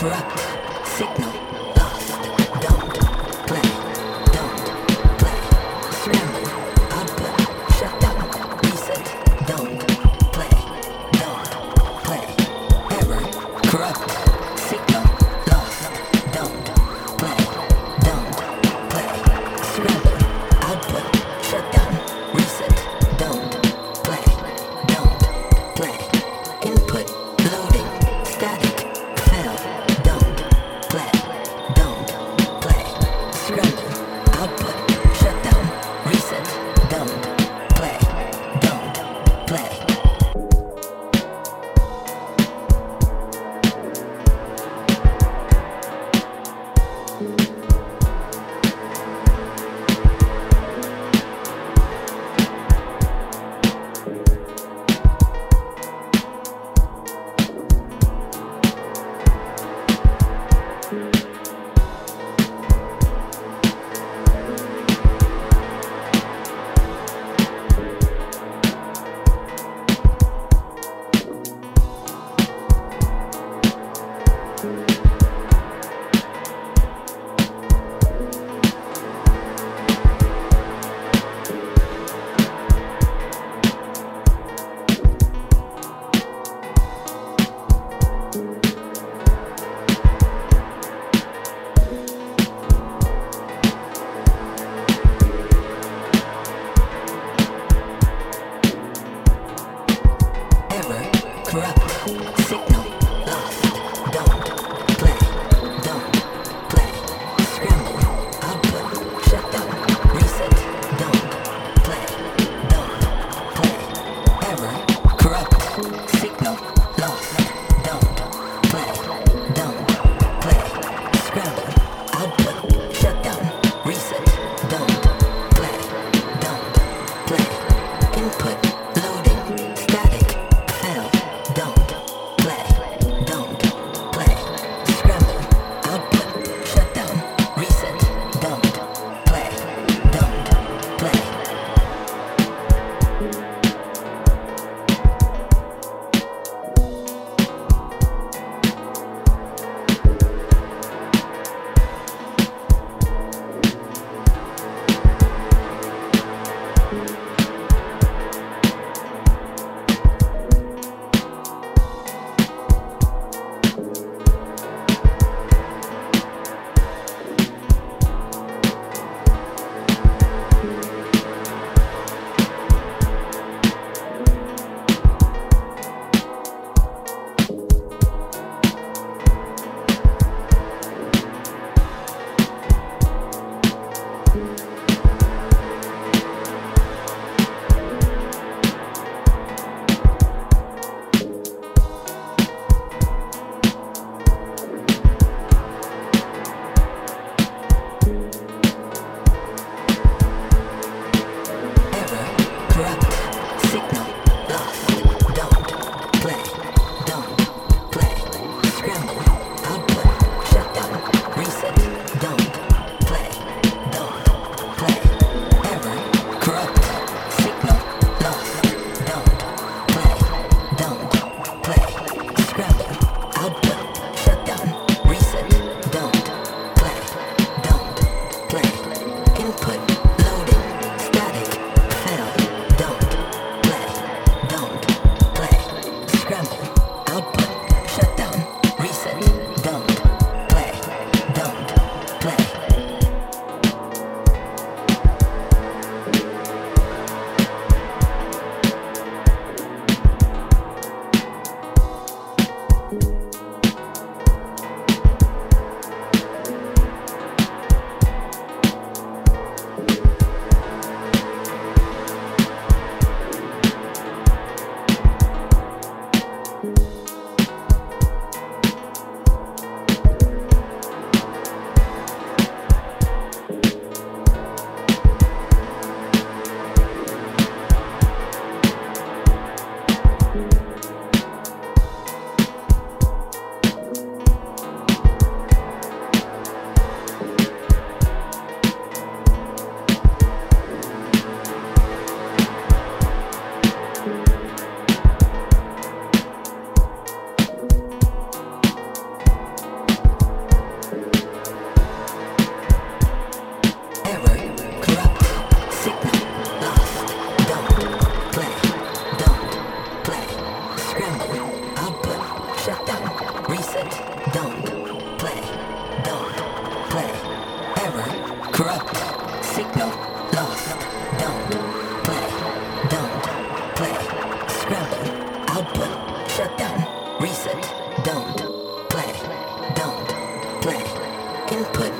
Corrupt. Signal. Corrupt, signal, lost, don't, play, don't, play, scramble, output, shut down, reset, don't, play, don't, play, input,